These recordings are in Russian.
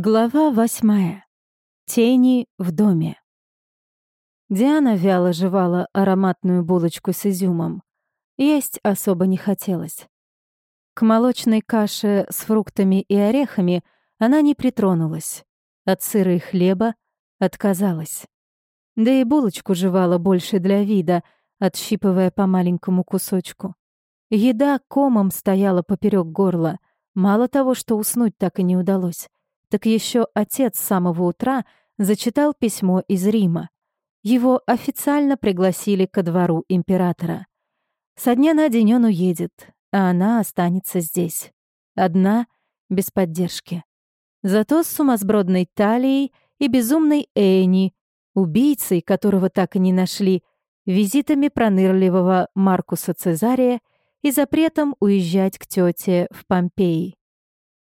Глава восьмая. Тени в доме. Диана вяло жевала ароматную булочку с изюмом. Есть особо не хотелось. К молочной каше с фруктами и орехами она не притронулась. От сыра и хлеба отказалась. Да и булочку жевала больше для вида, отщипывая по маленькому кусочку. Еда комом стояла поперек горла. Мало того, что уснуть так и не удалось так еще отец с самого утра зачитал письмо из Рима. Его официально пригласили ко двору императора. Со дня на день он уедет, а она останется здесь. Одна, без поддержки. Зато с сумасбродной талией и безумной Эни, убийцей, которого так и не нашли, визитами пронырливого Маркуса Цезария и запретом уезжать к тете в Помпеи.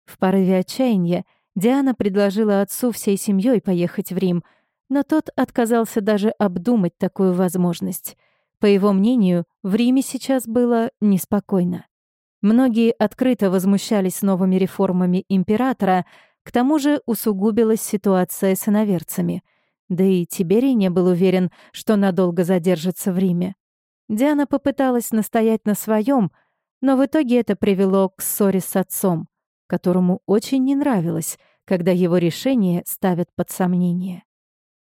В порыве отчаяния Диана предложила отцу всей семьей поехать в Рим, но тот отказался даже обдумать такую возможность. По его мнению, в Риме сейчас было неспокойно. Многие открыто возмущались новыми реформами императора, к тому же усугубилась ситуация с иноверцами. Да и Тиберий не был уверен, что надолго задержится в Риме. Диана попыталась настоять на своем, но в итоге это привело к ссоре с отцом, которому очень не нравилось, когда его решение ставят под сомнение.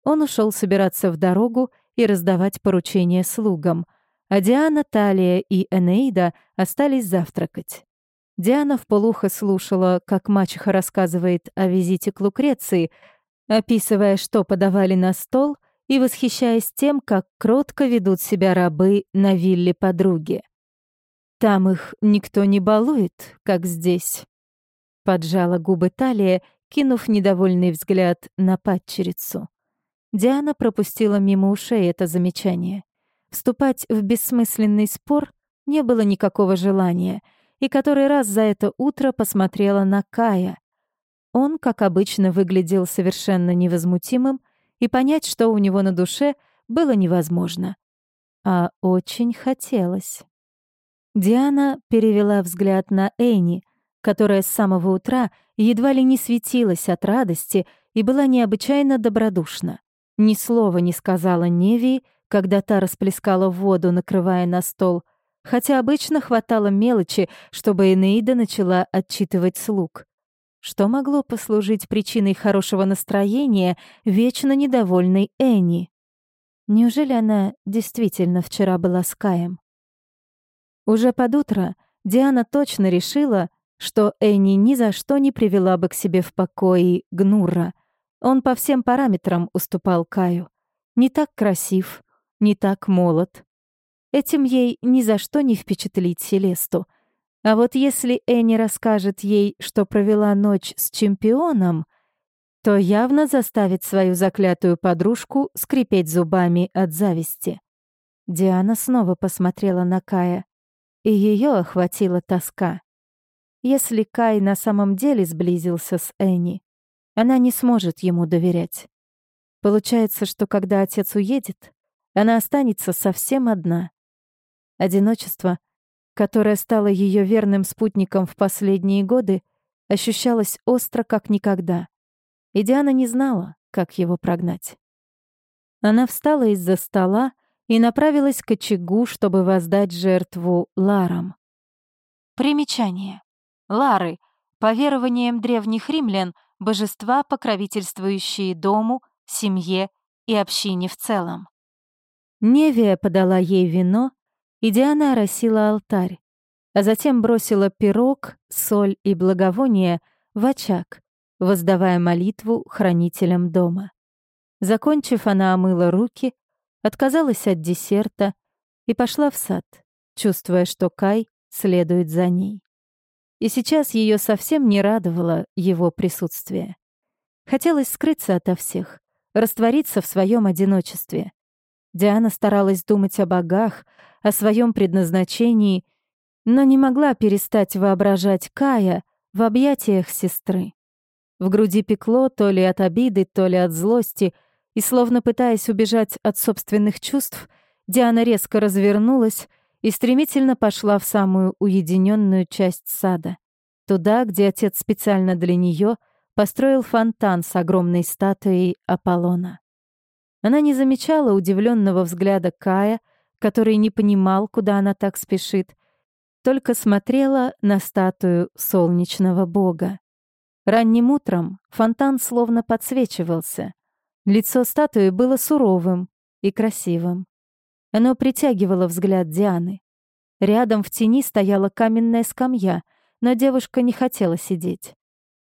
Он ушел собираться в дорогу и раздавать поручения слугам, а Диана, Талия и Энеида остались завтракать. Диана вполуха слушала, как мачеха рассказывает о визите к Лукреции, описывая, что подавали на стол, и восхищаясь тем, как кротко ведут себя рабы на вилле подруги. «Там их никто не балует, как здесь», — поджала губы Талия кинув недовольный взгляд на падчерицу. Диана пропустила мимо ушей это замечание. Вступать в бессмысленный спор не было никакого желания, и который раз за это утро посмотрела на Кая. Он, как обычно, выглядел совершенно невозмутимым, и понять, что у него на душе, было невозможно. А очень хотелось. Диана перевела взгляд на Эйни — которая с самого утра едва ли не светилась от радости и была необычайно добродушна. Ни слова не сказала Неви, когда та расплескала воду, накрывая на стол, хотя обычно хватало мелочи, чтобы Энеида начала отчитывать слуг. Что могло послужить причиной хорошего настроения вечно недовольной Энни? Неужели она действительно вчера была с Каем? Уже под утро Диана точно решила, что Энни ни за что не привела бы к себе в покое Гнурра. Он по всем параметрам уступал Каю. Не так красив, не так молод. Этим ей ни за что не впечатлить Селесту. А вот если Энни расскажет ей, что провела ночь с чемпионом, то явно заставит свою заклятую подружку скрипеть зубами от зависти. Диана снова посмотрела на Кая, и ее охватила тоска. Если Кай на самом деле сблизился с Энни, она не сможет ему доверять. Получается, что когда отец уедет, она останется совсем одна. Одиночество, которое стало ее верным спутником в последние годы, ощущалось остро как никогда. И Диана не знала, как его прогнать. Она встала из-за стола и направилась к очагу, чтобы воздать жертву Ларам. Примечание. Лары, по верованиям древних римлян, божества, покровительствующие дому, семье и общине в целом. Невия подала ей вино, и Диана оросила алтарь, а затем бросила пирог, соль и благовония в очаг, воздавая молитву хранителям дома. Закончив, она омыла руки, отказалась от десерта и пошла в сад, чувствуя, что Кай следует за ней. И сейчас ее совсем не радовало его присутствие. Хотелось скрыться ото всех, раствориться в своем одиночестве. Диана старалась думать о богах, о своем предназначении, но не могла перестать воображать Кая в объятиях сестры. В груди пекло то ли от обиды, то ли от злости, и, словно пытаясь убежать от собственных чувств, Диана резко развернулась и стремительно пошла в самую уединенную часть сада, туда, где отец специально для нее построил фонтан с огромной статуей Аполлона. Она не замечала удивленного взгляда Кая, который не понимал, куда она так спешит, только смотрела на статую солнечного бога. Ранним утром фонтан словно подсвечивался. Лицо статуи было суровым и красивым. Оно притягивало взгляд Дианы. Рядом в тени стояла каменная скамья, но девушка не хотела сидеть.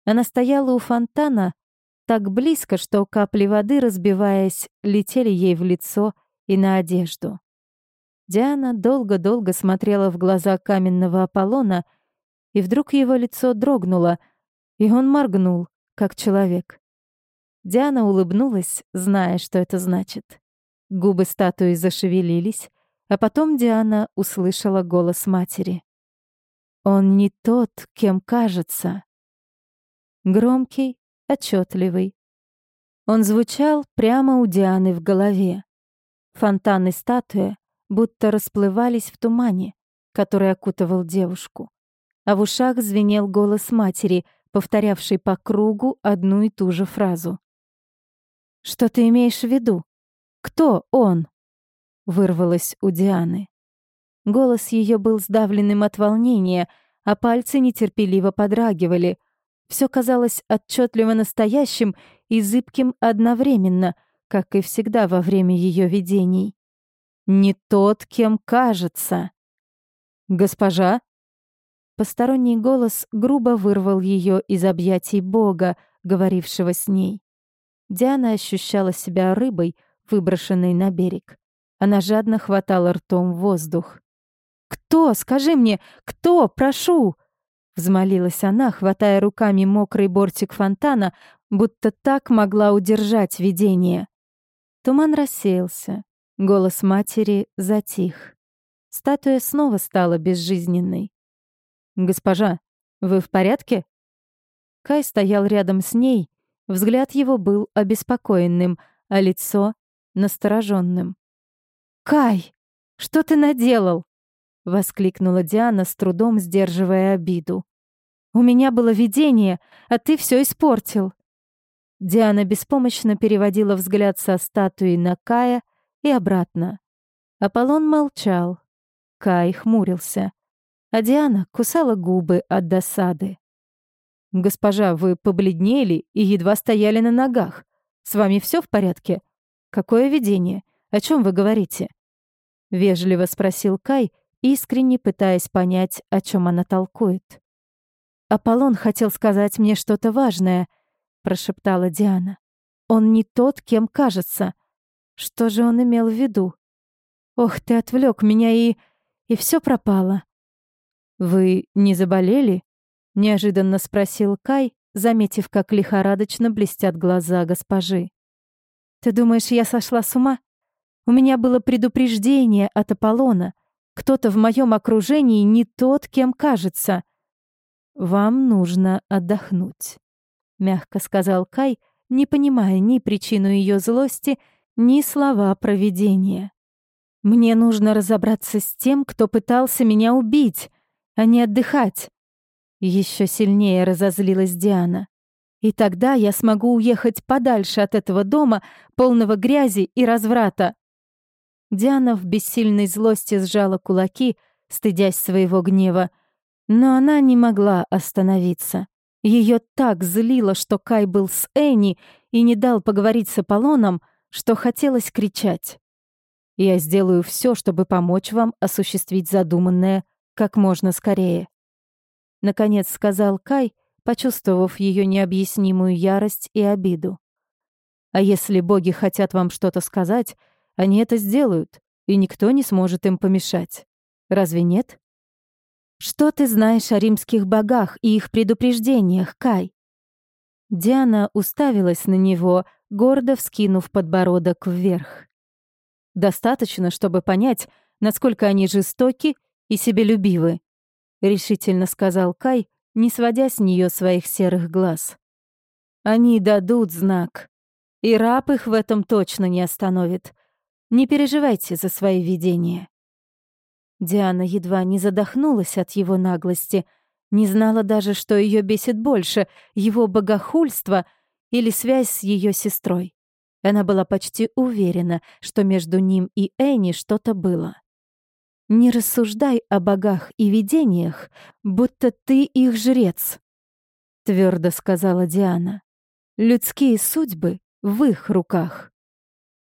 Она стояла у фонтана так близко, что капли воды, разбиваясь, летели ей в лицо и на одежду. Диана долго-долго смотрела в глаза каменного Аполлона, и вдруг его лицо дрогнуло, и он моргнул, как человек. Диана улыбнулась, зная, что это значит. Губы статуи зашевелились, а потом Диана услышала голос матери. «Он не тот, кем кажется». Громкий, отчетливый. Он звучал прямо у Дианы в голове. Фонтан и статуя будто расплывались в тумане, который окутывал девушку. А в ушах звенел голос матери, повторявший по кругу одну и ту же фразу. «Что ты имеешь в виду? Кто он?» вырвалось у Дианы. Голос ее был сдавленным от волнения, а пальцы нетерпеливо подрагивали. Все казалось отчетливо настоящим и зыбким одновременно, как и всегда во время ее видений не тот, кем кажется. «Госпожа?» Посторонний голос грубо вырвал ее из объятий Бога, говорившего с ней. Диана ощущала себя рыбой, выброшенной на берег. Она жадно хватала ртом воздух. «Кто? Скажи мне! Кто? Прошу!» Взмолилась она, хватая руками мокрый бортик фонтана, будто так могла удержать видение. Туман рассеялся. Голос матери затих. Статуя снова стала безжизненной. «Госпожа, вы в порядке?» Кай стоял рядом с ней, взгляд его был обеспокоенным, а лицо — настороженным. «Кай, что ты наделал?» — воскликнула Диана, с трудом сдерживая обиду. «У меня было видение, а ты все испортил». Диана беспомощно переводила взгляд со статуи на Кая — и обратно. Аполлон молчал. Кай хмурился. А Диана кусала губы от досады. «Госпожа, вы побледнели и едва стояли на ногах. С вами все в порядке? Какое видение? О чем вы говорите?» Вежливо спросил Кай, искренне пытаясь понять, о чем она толкует. «Аполлон хотел сказать мне что-то важное», — прошептала Диана. «Он не тот, кем кажется. Что же он имел в виду? Ох, ты отвлек меня и... и все пропало. «Вы не заболели?» — неожиданно спросил Кай, заметив, как лихорадочно блестят глаза госпожи. «Ты думаешь, я сошла с ума? У меня было предупреждение от Аполлона. Кто-то в моем окружении не тот, кем кажется. Вам нужно отдохнуть», — мягко сказал Кай, не понимая ни причину ее злости, ни слова провидения. Мне нужно разобраться с тем, кто пытался меня убить, а не отдыхать. Еще сильнее разозлилась Диана. И тогда я смогу уехать подальше от этого дома, полного грязи и разврата. Диана в бессильной злости сжала кулаки, стыдясь своего гнева, но она не могла остановиться. Ее так злило, что Кай был с Энни и не дал поговорить с Аполлоном, что хотелось кричать. «Я сделаю все, чтобы помочь вам осуществить задуманное как можно скорее», — наконец сказал Кай, почувствовав ее необъяснимую ярость и обиду. «А если боги хотят вам что-то сказать, они это сделают, и никто не сможет им помешать. Разве нет?» «Что ты знаешь о римских богах и их предупреждениях, Кай?» Диана уставилась на него, гордо вскинув подбородок вверх. «Достаточно, чтобы понять, насколько они жестоки и себелюбивы», — решительно сказал Кай, не сводя с нее своих серых глаз. «Они дадут знак, и раб их в этом точно не остановит. Не переживайте за свои видения». Диана едва не задохнулась от его наглости, Не знала даже, что ее бесит больше, его богохульство или связь с ее сестрой. Она была почти уверена, что между ним и Энни что-то было. «Не рассуждай о богах и видениях, будто ты их жрец», — твердо сказала Диана. «Людские судьбы в их руках».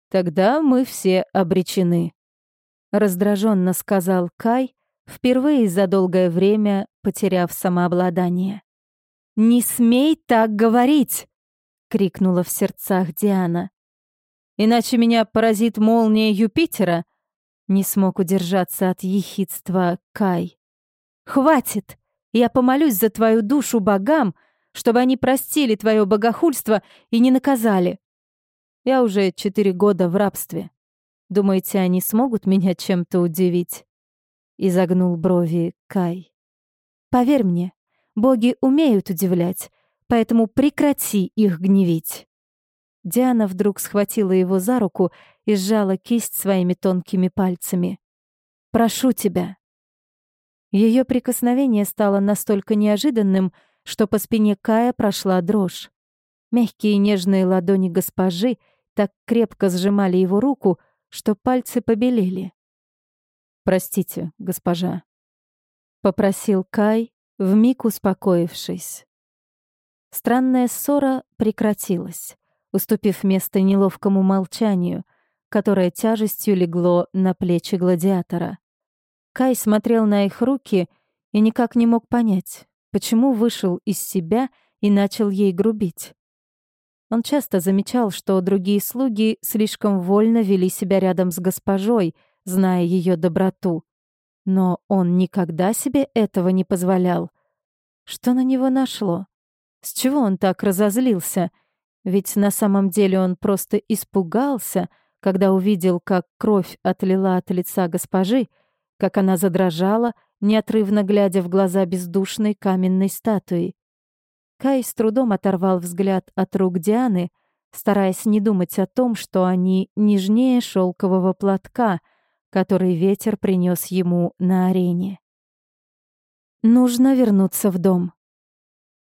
«Тогда мы все обречены», — раздраженно сказал Кай, впервые за долгое время потеряв самообладание. «Не смей так говорить!» — крикнула в сердцах Диана. «Иначе меня поразит молния Юпитера», — не смог удержаться от ехидства Кай. «Хватит! Я помолюсь за твою душу богам, чтобы они простили твое богохульство и не наказали. Я уже четыре года в рабстве. Думаете, они смогут меня чем-то удивить?» Изогнул брови Кай. «Поверь мне, боги умеют удивлять, поэтому прекрати их гневить». Диана вдруг схватила его за руку и сжала кисть своими тонкими пальцами. «Прошу тебя». Ее прикосновение стало настолько неожиданным, что по спине Кая прошла дрожь. Мягкие нежные ладони госпожи так крепко сжимали его руку, что пальцы побелели. «Простите, госпожа», — попросил Кай, вмиг успокоившись. Странная ссора прекратилась, уступив место неловкому молчанию, которое тяжестью легло на плечи гладиатора. Кай смотрел на их руки и никак не мог понять, почему вышел из себя и начал ей грубить. Он часто замечал, что другие слуги слишком вольно вели себя рядом с госпожой, зная ее доброту. Но он никогда себе этого не позволял. Что на него нашло? С чего он так разозлился? Ведь на самом деле он просто испугался, когда увидел, как кровь отлила от лица госпожи, как она задрожала, неотрывно глядя в глаза бездушной каменной статуи. Кай с трудом оторвал взгляд от рук Дианы, стараясь не думать о том, что они нежнее шелкового платка, который ветер принес ему на арене. Нужно вернуться в дом.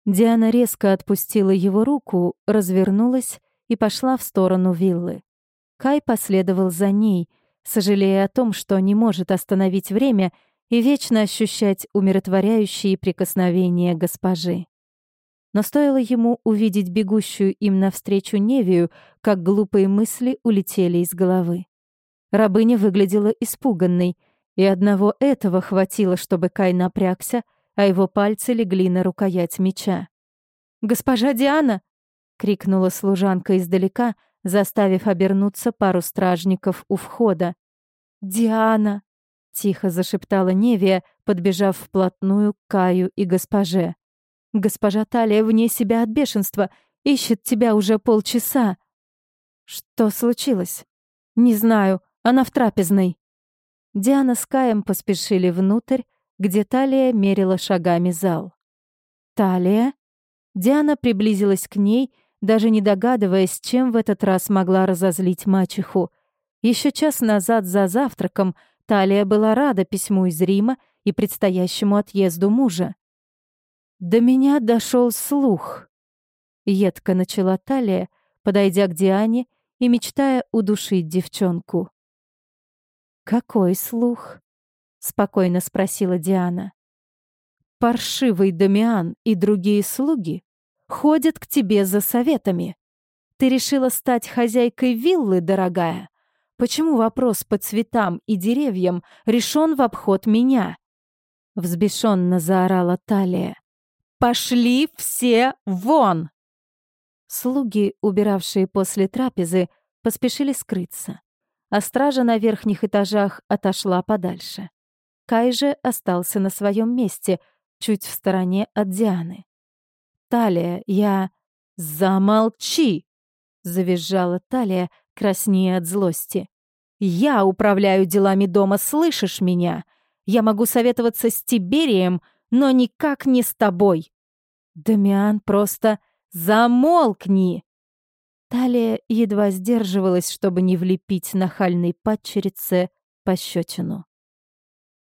Диана резко отпустила его руку, развернулась и пошла в сторону виллы. Кай последовал за ней, сожалея о том, что не может остановить время и вечно ощущать умиротворяющие прикосновения госпожи. Но стоило ему увидеть бегущую им навстречу Невию, как глупые мысли улетели из головы. Рабыня выглядела испуганной, и одного этого хватило, чтобы Кай напрягся, а его пальцы легли на рукоять меча. «Госпожа Диана!» — крикнула служанка издалека, заставив обернуться пару стражников у входа. «Диана!» — тихо зашептала Невия, подбежав вплотную к Каю и госпоже. Госпожа Талия вне себя от бешенства, ищет тебя уже полчаса. Что случилось? Не знаю, она в трапезной. Диана с Каем поспешили внутрь, где Талия мерила шагами зал. Талия? Диана приблизилась к ней, даже не догадываясь, чем в этот раз могла разозлить мачеху. Еще час назад за завтраком Талия была рада письму из Рима и предстоящему отъезду мужа. До меня дошел слух. Едко начала Талия, подойдя к Диане и мечтая удушить девчонку. «Какой слух?» — спокойно спросила Диана. «Паршивый Дамиан и другие слуги ходят к тебе за советами. Ты решила стать хозяйкой виллы, дорогая? Почему вопрос по цветам и деревьям решен в обход меня?» Взбешенно заорала Талия. Пошли все вон!» Слуги, убиравшие после трапезы, поспешили скрыться, а стража на верхних этажах отошла подальше. Кай же остался на своем месте, чуть в стороне от Дианы. «Талия, я...» «Замолчи!» — завизжала Талия, краснея от злости. «Я управляю делами дома, слышишь меня? Я могу советоваться с Тиберием, но никак не с тобой. Дамиан просто замолкни. Талия едва сдерживалась, чтобы не влепить нахальной падчерице пощечину.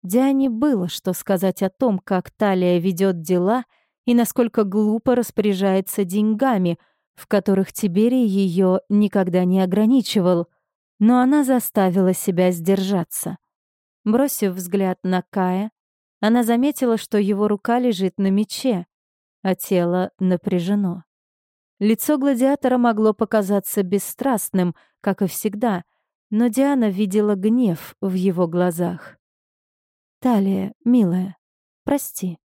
Диане было что сказать о том, как Талия ведет дела и насколько глупо распоряжается деньгами, в которых Тиберий ее никогда не ограничивал, но она заставила себя сдержаться. Бросив взгляд на Кая, она заметила, что его рука лежит на мече, а тело напряжено. Лицо гладиатора могло показаться бесстрастным, как и всегда, но Диана видела гнев в его глазах. «Талия, милая, прости», —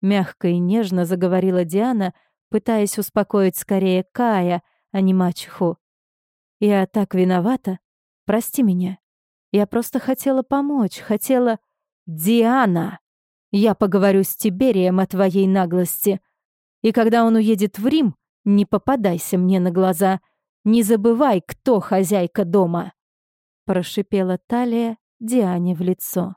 мягко и нежно заговорила Диана, пытаясь успокоить скорее Кая, а не мачеху. «Я так виновата. Прости меня. Я просто хотела помочь, хотела...» «Диана! Я поговорю с Тиберием о твоей наглости. И когда он уедет в Рим, не попадайся мне на глаза. Не забывай, кто хозяйка дома!» Прошипела Талия Диане в лицо.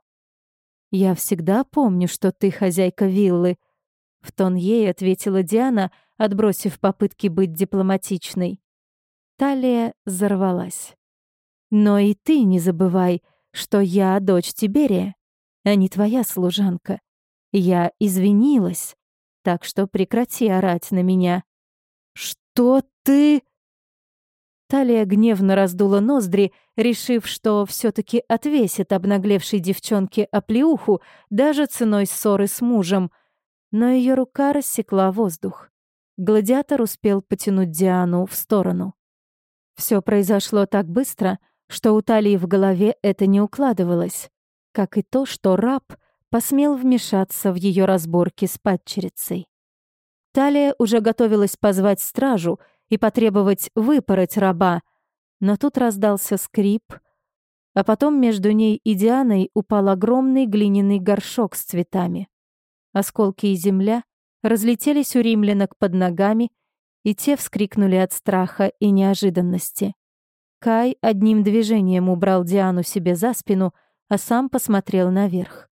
«Я всегда помню, что ты хозяйка виллы», — в тон ей ответила Диана, отбросив попытки быть дипломатичной. Талия взорвалась. «Но и ты не забывай, что я дочь Тиберия а не твоя служанка. Я извинилась, так что прекрати орать на меня. Что ты... Талия гневно раздула ноздри, решив, что все таки отвесит обнаглевшей девчонке оплеуху даже ценой ссоры с мужем. Но ее рука рассекла воздух. Гладиатор успел потянуть Диану в сторону. Все произошло так быстро, что у Талии в голове это не укладывалось как и то, что раб посмел вмешаться в ее разборки с падчерицей. Талия уже готовилась позвать стражу и потребовать выпороть раба, но тут раздался скрип, а потом между ней и Дианой упал огромный глиняный горшок с цветами. Осколки и земля разлетелись у римлянок под ногами, и те вскрикнули от страха и неожиданности. Кай одним движением убрал Диану себе за спину — а сам посмотрел наверх.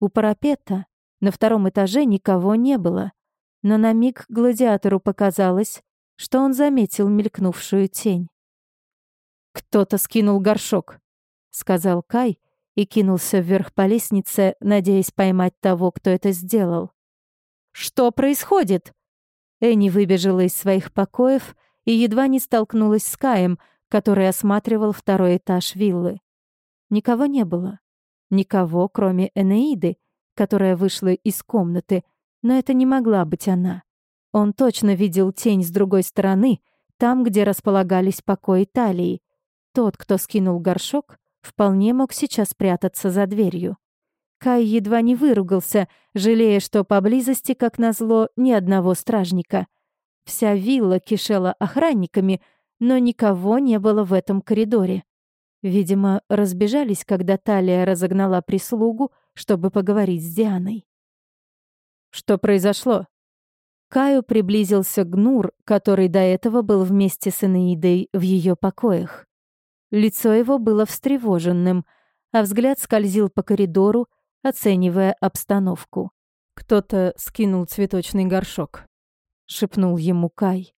У парапета на втором этаже никого не было, но на миг гладиатору показалось, что он заметил мелькнувшую тень. «Кто-то скинул горшок», — сказал Кай и кинулся вверх по лестнице, надеясь поймать того, кто это сделал. «Что происходит?» Энни выбежала из своих покоев и едва не столкнулась с Каем, который осматривал второй этаж виллы. Никого не было. Никого, кроме Энеиды, которая вышла из комнаты, но это не могла быть она. Он точно видел тень с другой стороны, там, где располагались покои Талии. Тот, кто скинул горшок, вполне мог сейчас прятаться за дверью. Кай едва не выругался, жалея, что поблизости, как назло, ни одного стражника. Вся вилла кишела охранниками, но никого не было в этом коридоре. Видимо, разбежались, когда Талия разогнала прислугу, чтобы поговорить с Дианой. «Что произошло?» Каю приблизился Гнур, который до этого был вместе с Энеидой в ее покоях. Лицо его было встревоженным, а взгляд скользил по коридору, оценивая обстановку. «Кто-то скинул цветочный горшок», — шепнул ему Кай.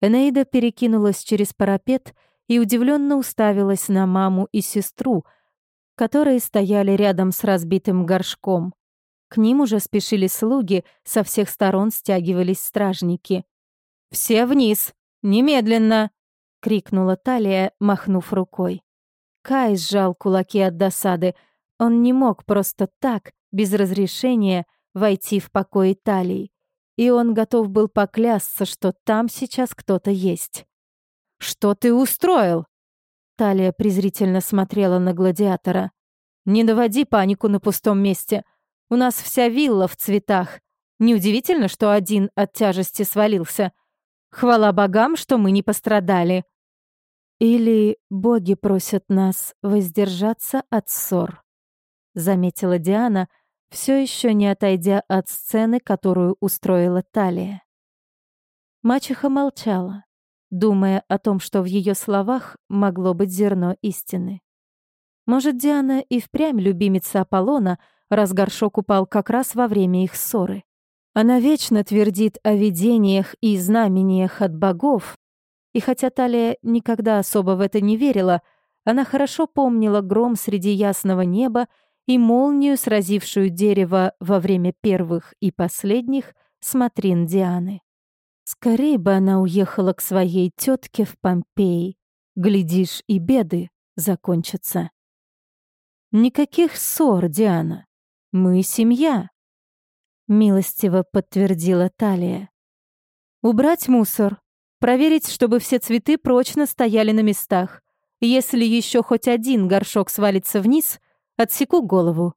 Энеида перекинулась через парапет и удивленно уставилась на маму и сестру, которые стояли рядом с разбитым горшком. К ним уже спешили слуги, со всех сторон стягивались стражники. «Все вниз! Немедленно!» — крикнула Талия, махнув рукой. Кай сжал кулаки от досады. Он не мог просто так, без разрешения, войти в покой Талии. И он готов был поклясться, что там сейчас кто-то есть. «Что ты устроил?» Талия презрительно смотрела на гладиатора. «Не доводи панику на пустом месте. У нас вся вилла в цветах. Неудивительно, что один от тяжести свалился. Хвала богам, что мы не пострадали». «Или боги просят нас воздержаться от ссор», — заметила Диана, все еще не отойдя от сцены, которую устроила Талия. Мачеха молчала думая о том, что в ее словах могло быть зерно истины. Может, Диана и впрямь любимица Аполлона, раз горшок упал как раз во время их ссоры. Она вечно твердит о видениях и знамениях от богов, и хотя Талия никогда особо в это не верила, она хорошо помнила гром среди ясного неба и молнию, сразившую дерево во время первых и последних смотрин Дианы. Скорее бы она уехала к своей тетке в Помпеи. Глядишь, и беды закончатся. Никаких ссор, Диана. Мы семья. Милостиво подтвердила Талия. Убрать мусор. Проверить, чтобы все цветы прочно стояли на местах. Если еще хоть один горшок свалится вниз, отсеку голову.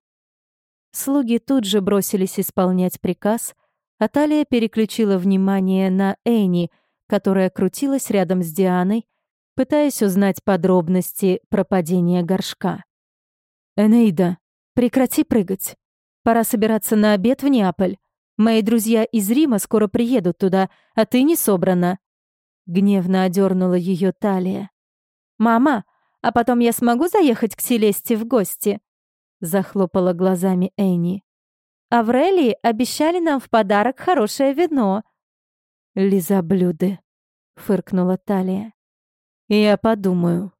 Слуги тут же бросились исполнять приказ, а Талия переключила внимание на Эни, которая крутилась рядом с Дианой, пытаясь узнать подробности про падение горшка. «Энейда, прекрати прыгать. Пора собираться на обед в Неаполь. Мои друзья из Рима скоро приедут туда, а ты не собрана». Гневно одернула ее талия. «Мама, а потом я смогу заехать к Селесте в гости?» Захлопала глазами Энни. «Аврелии обещали нам в подарок хорошее вино». «Лизоблюды», — фыркнула Талия. «Я подумаю».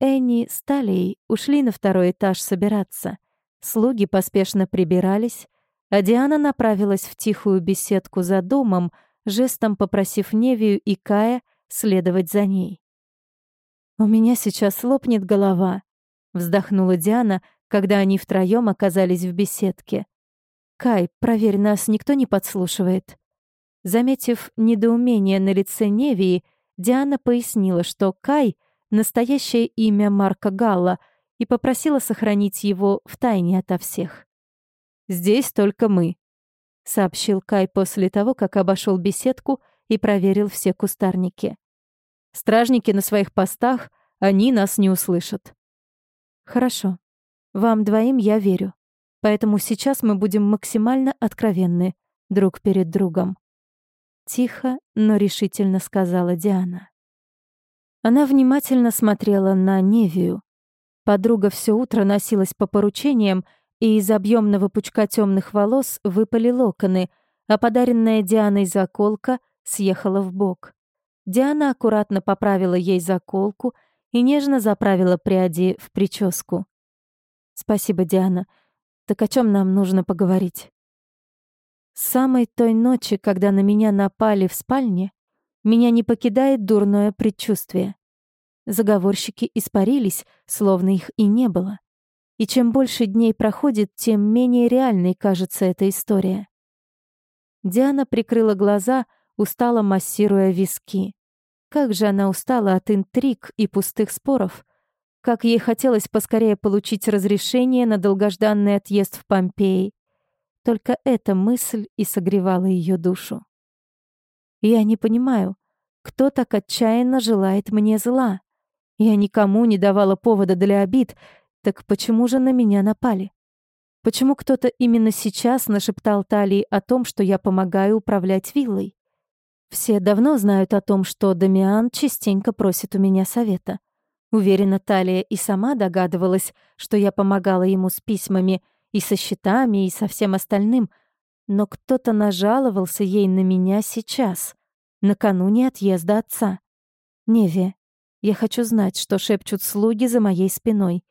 Энни с Талией ушли на второй этаж собираться. Слуги поспешно прибирались, а Диана направилась в тихую беседку за домом, жестом попросив Невию и Кая следовать за ней. «У меня сейчас лопнет голова», — вздохнула Диана, когда они втроем оказались в беседке. «Кай, проверь, нас никто не подслушивает». Заметив недоумение на лице Невии, Диана пояснила, что Кай — настоящее имя Марка Галла, и попросила сохранить его в тайне ото всех. «Здесь только мы», — сообщил Кай после того, как обошел беседку и проверил все кустарники. «Стражники на своих постах, они нас не услышат». «Хорошо. Вам двоим я верю. Поэтому сейчас мы будем максимально откровенны друг перед другом». Тихо, но решительно сказала Диана. Она внимательно смотрела на Невию. Подруга все утро носилась по поручениям, и из объемного пучка темных волос выпали локоны, а подаренная Дианой заколка съехала в бок. Диана аккуратно поправила ей заколку и нежно заправила пряди в прическу. «Спасибо, Диана. Так о чем нам нужно поговорить?» С самой той ночи, когда на меня напали в спальне, меня не покидает дурное предчувствие. Заговорщики испарились, словно их и не было. И чем больше дней проходит, тем менее реальной кажется эта история. Диана прикрыла глаза, устало массируя виски. Как же она устала от интриг и пустых споров. Как ей хотелось поскорее получить разрешение на долгожданный отъезд в Помпеи. Только эта мысль и согревала ее душу. Я не понимаю, кто так отчаянно желает мне зла. Я никому не давала повода для обид, так почему же на меня напали? Почему кто-то именно сейчас нашептал Талии о том, что я помогаю управлять виллой? Все давно знают о том, что Дамиан частенько просит у меня совета. Уверена, Талия и сама догадывалась, что я помогала ему с письмами и со счетами, и со всем остальным, но кто-то нажаловался ей на меня сейчас, накануне отъезда отца. Неве, я хочу знать, что шепчут слуги за моей спиной.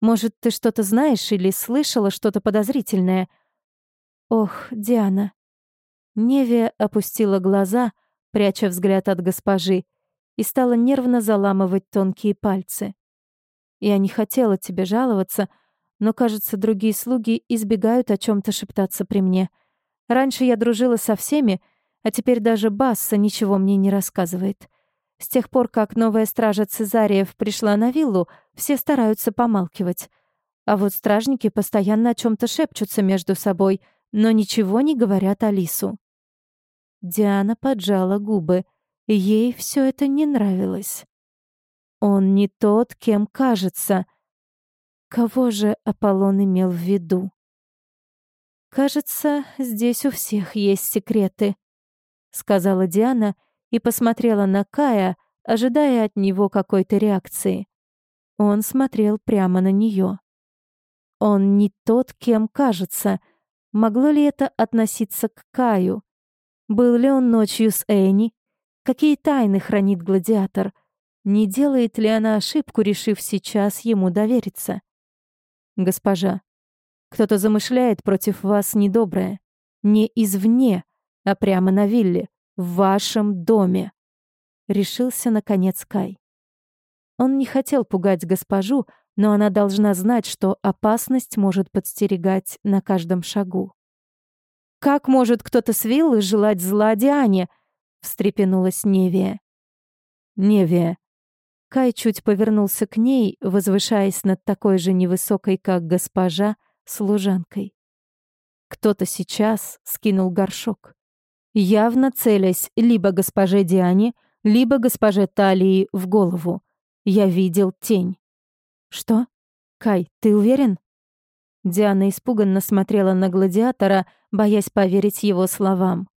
Может, ты что-то знаешь или слышала что-то подозрительное? Ох, Диана. Невия опустила глаза, пряча взгляд от госпожи, и стала нервно заламывать тонкие пальцы. Я не хотела тебе жаловаться, но, кажется, другие слуги избегают о чем то шептаться при мне. Раньше я дружила со всеми, а теперь даже Басса ничего мне не рассказывает. С тех пор, как новая стража Цезариев пришла на виллу, все стараются помалкивать. А вот стражники постоянно о чем то шепчутся между собой, но ничего не говорят Алису. Диана поджала губы. Ей все это не нравилось. Он не тот, кем кажется. Кого же Аполлон имел в виду? «Кажется, здесь у всех есть секреты», — сказала Диана, — и посмотрела на Кая, ожидая от него какой-то реакции. Он смотрел прямо на нее. Он не тот, кем кажется. Могло ли это относиться к Каю? Был ли он ночью с Энни? Какие тайны хранит гладиатор? Не делает ли она ошибку, решив сейчас ему довериться? госпожа. Кто-то замышляет против вас недоброе. Не извне, а прямо на вилле, в вашем доме. Решился, наконец, Кай. Он не хотел пугать госпожу, но она должна знать, что опасность может подстерегать на каждом шагу. «Как может кто-то с виллы желать зла Диане?» — встрепенулась Невия. «Невия». Кай чуть повернулся к ней, возвышаясь над такой же невысокой, как госпожа, служанкой. Кто-то сейчас скинул горшок, явно целясь либо госпоже Диане, либо госпоже Талии в голову. Я видел тень. «Что? Кай, ты уверен?» Диана испуганно смотрела на гладиатора, боясь поверить его словам.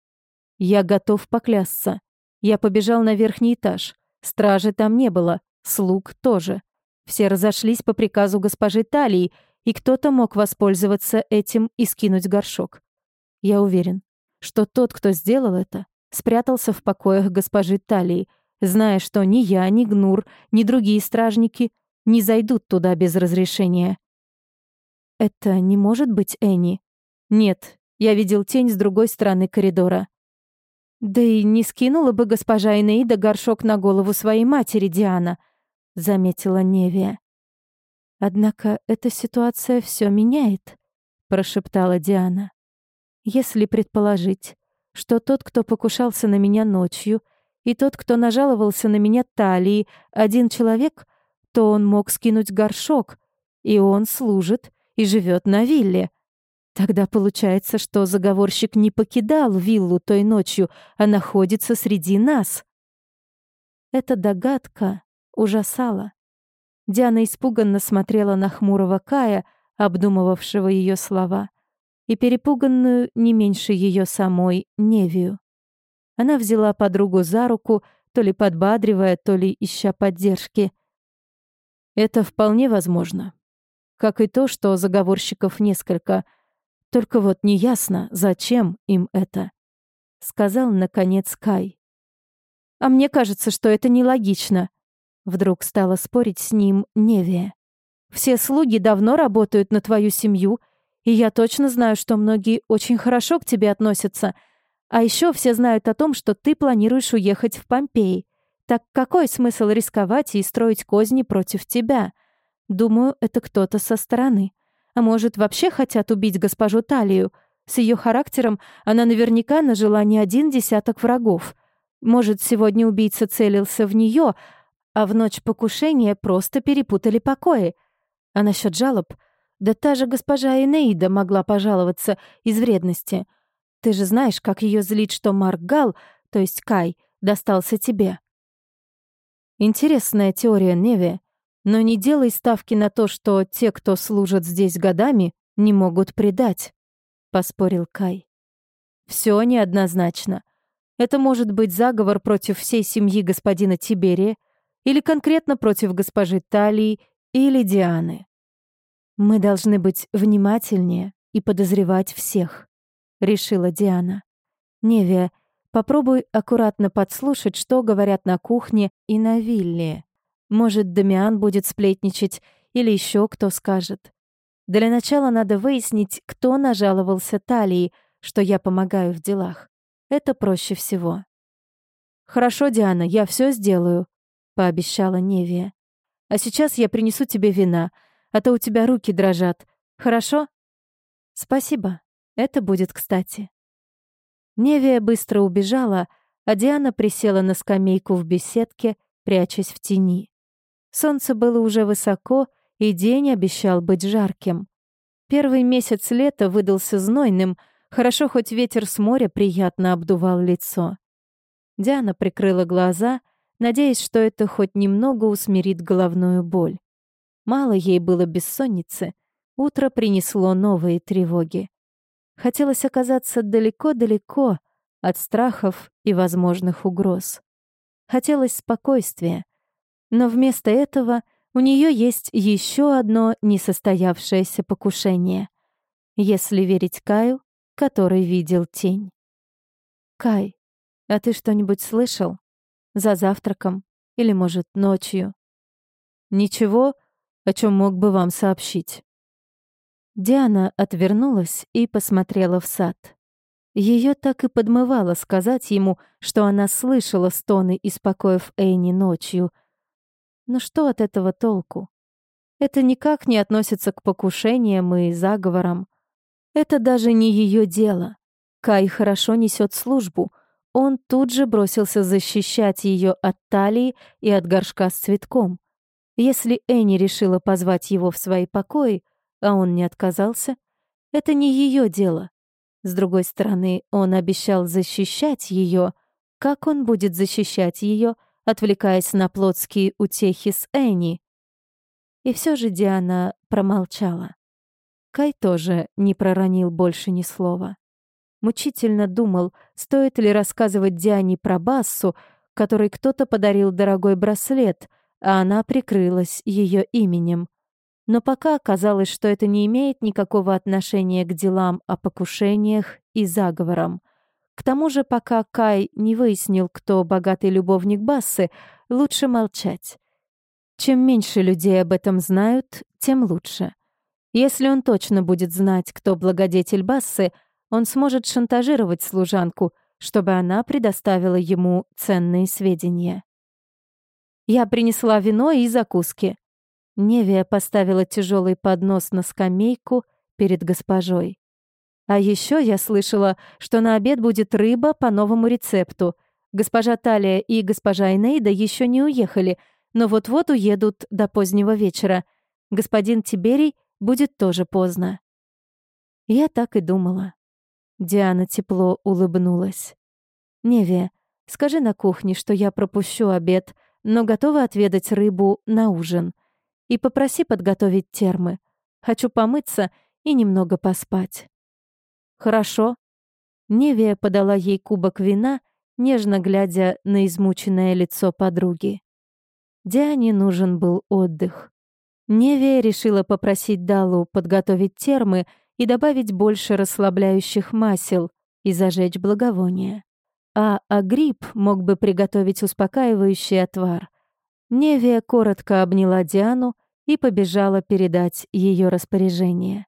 «Я готов поклясться. Я побежал на верхний этаж. Стражи там не было, слуг тоже. Все разошлись по приказу госпожи Талии, и кто-то мог воспользоваться этим и скинуть горшок. Я уверен, что тот, кто сделал это, спрятался в покоях госпожи Талии, зная, что ни я, ни Гнур, ни другие стражники не зайдут туда без разрешения. Это не может быть Энни. Нет, я видел тень с другой стороны коридора. Да и не скинула бы госпожа Энеида горшок на голову своей матери Диана, заметила Невия. Однако эта ситуация все меняет, прошептала Диана. Если предположить, что тот, кто покушался на меня ночью, и тот, кто нажаловался на меня талии, один человек, то он мог скинуть горшок, и он служит и живет на вилле. Тогда получается, что заговорщик не покидал виллу той ночью, а находится среди нас. Эта догадка ужасала. Диана испуганно смотрела на хмурого Кая, обдумывавшего ее слова, и перепуганную не меньше ее самой Невию. Она взяла подругу за руку, то ли подбадривая, то ли ища поддержки. «Это вполне возможно. Как и то, что заговорщиков несколько. Только вот неясно, зачем им это», — сказал, наконец, Кай. «А мне кажется, что это нелогично», Вдруг стала спорить с ним Невия. «Все слуги давно работают на твою семью, и я точно знаю, что многие очень хорошо к тебе относятся. А еще все знают о том, что ты планируешь уехать в Помпеи. Так какой смысл рисковать и строить козни против тебя? Думаю, это кто-то со стороны. А может, вообще хотят убить госпожу Талию? С ее характером она наверняка нажила не один десяток врагов. Может, сегодня убийца целился в нее, а в ночь покушения просто перепутали покои. А насчет жалоб, да та же госпожа Энеида могла пожаловаться из вредности. Ты же знаешь, как ее злит, что Марк Гал, то есть Кай, достался тебе. Интересная теория Неви, но не делай ставки на то, что те, кто служат здесь годами, не могут предать, поспорил Кай. Все неоднозначно. Это может быть заговор против всей семьи господина Тиберия, или конкретно против госпожи Талии или Дианы. «Мы должны быть внимательнее и подозревать всех», — решила Диана. «Невия, попробуй аккуратно подслушать, что говорят на кухне и на вилле. Может, Дамиан будет сплетничать или еще кто скажет. Для начала надо выяснить, кто нажаловался Талии, что я помогаю в делах. Это проще всего». «Хорошо, Диана, я все сделаю», — пообещала Невия. «А сейчас я принесу тебе вина, а то у тебя руки дрожат. Хорошо?» «Спасибо. Это будет кстати». Невия быстро убежала, а Диана присела на скамейку в беседке, прячась в тени. Солнце было уже высоко, и день обещал быть жарким. Первый месяц лета выдался знойным, хорошо хоть ветер с моря приятно обдувал лицо. Диана прикрыла глаза — надеясь, что это хоть немного усмирит головную боль. Мало ей было бессонницы, утро принесло новые тревоги. Хотелось оказаться далеко-далеко от страхов и возможных угроз. Хотелось спокойствия, но вместо этого у нее есть еще одно несостоявшееся покушение, если верить Каю, который видел тень. «Кай, а ты что-нибудь слышал?» За завтраком или, может, ночью. Ничего, о чем мог бы вам сообщить. Диана отвернулась и посмотрела в сад. Ее так и подмывало сказать ему, что она слышала стоны из покоев Эйни ночью. Но что от этого толку? Это никак не относится к покушениям и заговорам. Это даже не ее дело. Кай хорошо несет службу. Он тут же бросился защищать ее от талии и от горшка с цветком. Если Энни решила позвать его в свои покои, а он не отказался, это не ее дело. С другой стороны, он обещал защищать ее. Как он будет защищать ее, отвлекаясь на плотские утехи с Энни? И все же Диана промолчала. Кай тоже не проронил больше ни слова. Мучительно думал, стоит ли рассказывать Диане про Бассу, которой кто-то подарил дорогой браслет, а она прикрылась ее именем. Но пока оказалось, что это не имеет никакого отношения к делам о покушениях и заговорам. К тому же, пока Кай не выяснил, кто богатый любовник Бассы, лучше молчать. Чем меньше людей об этом знают, тем лучше. Если он точно будет знать, кто благодетель Бассы, он сможет шантажировать служанку, чтобы она предоставила ему ценные сведения. «Я принесла вино и закуски», Невия поставила тяжелый поднос на скамейку перед госпожой. А еще я слышала, что на обед будет рыба по новому рецепту. Госпожа Талия и госпожа Инейда еще не уехали, но вот-вот уедут до позднего вечера. Господин Тиберий будет тоже поздно. Я так и думала. Диана тепло улыбнулась. «Невия, скажи на кухне, что я пропущу обед, но готова отведать рыбу на ужин и попроси подготовить термы. Хочу помыться и немного поспать». «Хорошо». Невия подала ей кубок вина, нежно глядя на измученное лицо подруги. Диане нужен был отдых. Невия решила попросить Далу подготовить термы и добавить больше расслабляющих масел и зажечь благовония. А Агрип мог бы приготовить успокаивающий отвар. Невия коротко обняла Диану и побежала передать ее распоряжение.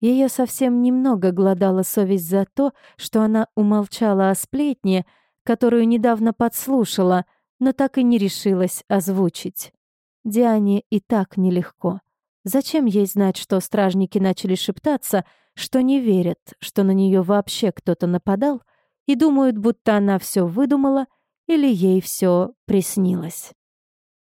Ее совсем немного глодала совесть за то, что она умолчала о сплетне, которую недавно подслушала, но так и не решилась озвучить. Диане и так нелегко. Зачем ей знать, что стражники начали шептаться, что не верят, что на нее вообще кто-то нападал, и думают, будто она все выдумала или ей все приснилось?